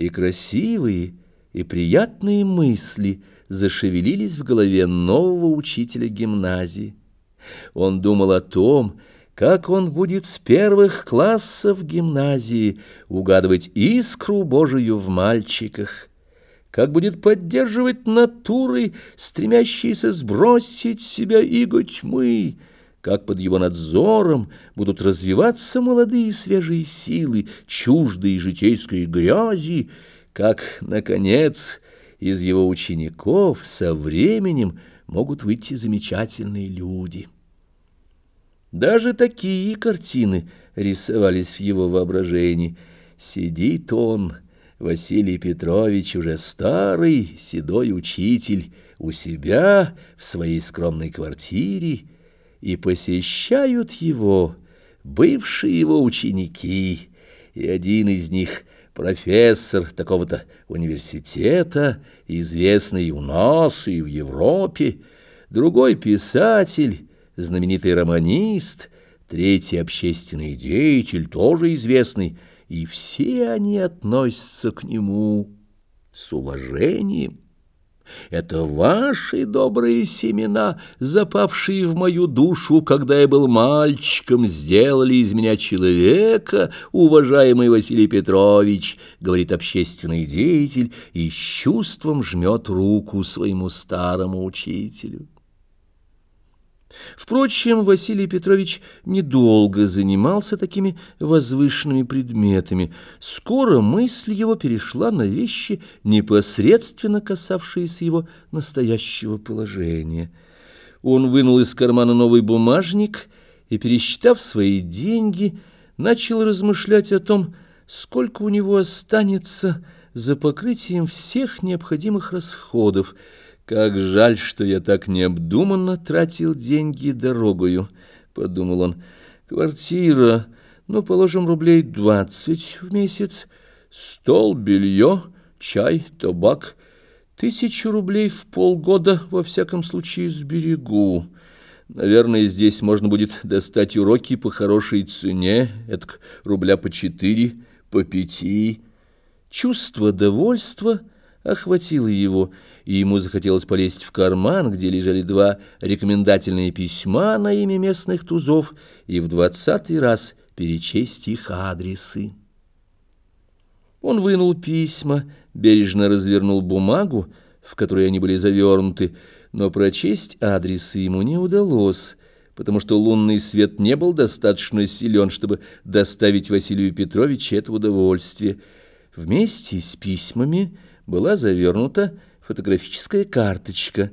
и красивые, и приятные мысли зашевелились в голове нового учителя гимназии. Он думал о том, как он будет с первых классов гимназии угадывать искру Божию в мальчиках, как будет поддерживать натуры, стремящиеся сбросить с себя иго тьмы, как под его надзором будут развиваться молодые свежие силы, чуждые житейской грязи, как, наконец, из его учеников со временем могут выйти замечательные люди. Даже такие картины рисовались в его воображении. Сидит он, Василий Петрович, уже старый, седой учитель, у себя в своей скромной квартире, и посещают его бывшие его ученики, и один из них — профессор такого-то университета, известный и у нас, и в Европе, другой писатель, знаменитый романист, третий общественный деятель, тоже известный, и все они относятся к нему с уважением. Это ваши добрые семена, запавшие в мою душу, когда я был мальчиком, сделали из меня человека, уважаемый Василий Петрович, говорит общественный деятель и с чувством жмет руку своему старому учителю. Впрочем, Василий Петрович недолго занимался такими возвышенными предметами. Скоро мысль его перешла на вещи, непосредственно касавшиеся его настоящего положения. Он вынул из кармана новый бумажник и, пересчитав свои деньги, начал размышлять о том, сколько у него останется за покрытием всех необходимых расходов, «Как жаль, что я так необдуманно тратил деньги дорогою», — подумал он. «Квартира, ну, положим, рублей двадцать в месяц, стол, белье, чай, табак, тысячу рублей в полгода, во всяком случае, сберегу. Наверное, здесь можно будет достать уроки по хорошей цене, это рубля по четыре, по пяти». Чувство довольства — охватило его, и ему захотелось полезть в карман, где лежали два рекомендательные письма на имя местных тузов, и в двадцатый раз перечесть их адресы. Он вынул письма, бережно развернул бумагу, в которой они были завернуты, но прочесть адресы ему не удалось, потому что лунный свет не был достаточно силен, чтобы доставить Василию Петровичу это удовольствие. Вместе с письмами была завернута фотографическая карточка.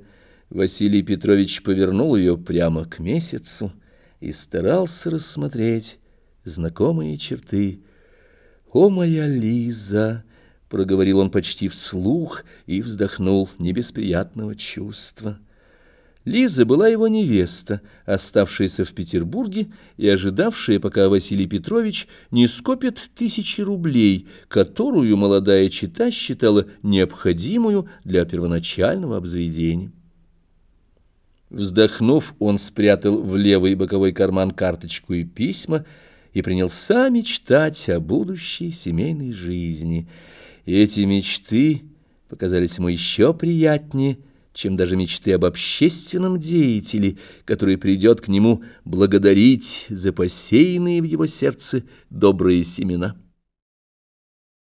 Василий Петрович повернул ее прямо к месяцу и старался рассмотреть знакомые черты. «О, моя Лиза!» — проговорил он почти вслух и вздохнул не без приятного чувства. Лиза была его невеста, оставшаяся в Петербурге и ожидавшая, пока Василий Петрович не скопит тысячи рублей, которую молодая чита считала необходимую для первоначального обзаведения. Вздохнув, он спрятал в левый боковой карман карточку и письма и принялся мечтать о будущей семейной жизни. Эти мечты показались ему еще приятнее, чем даже мечты об общественном деятеле, который придет к нему благодарить за посеянные в его сердце добрые семена.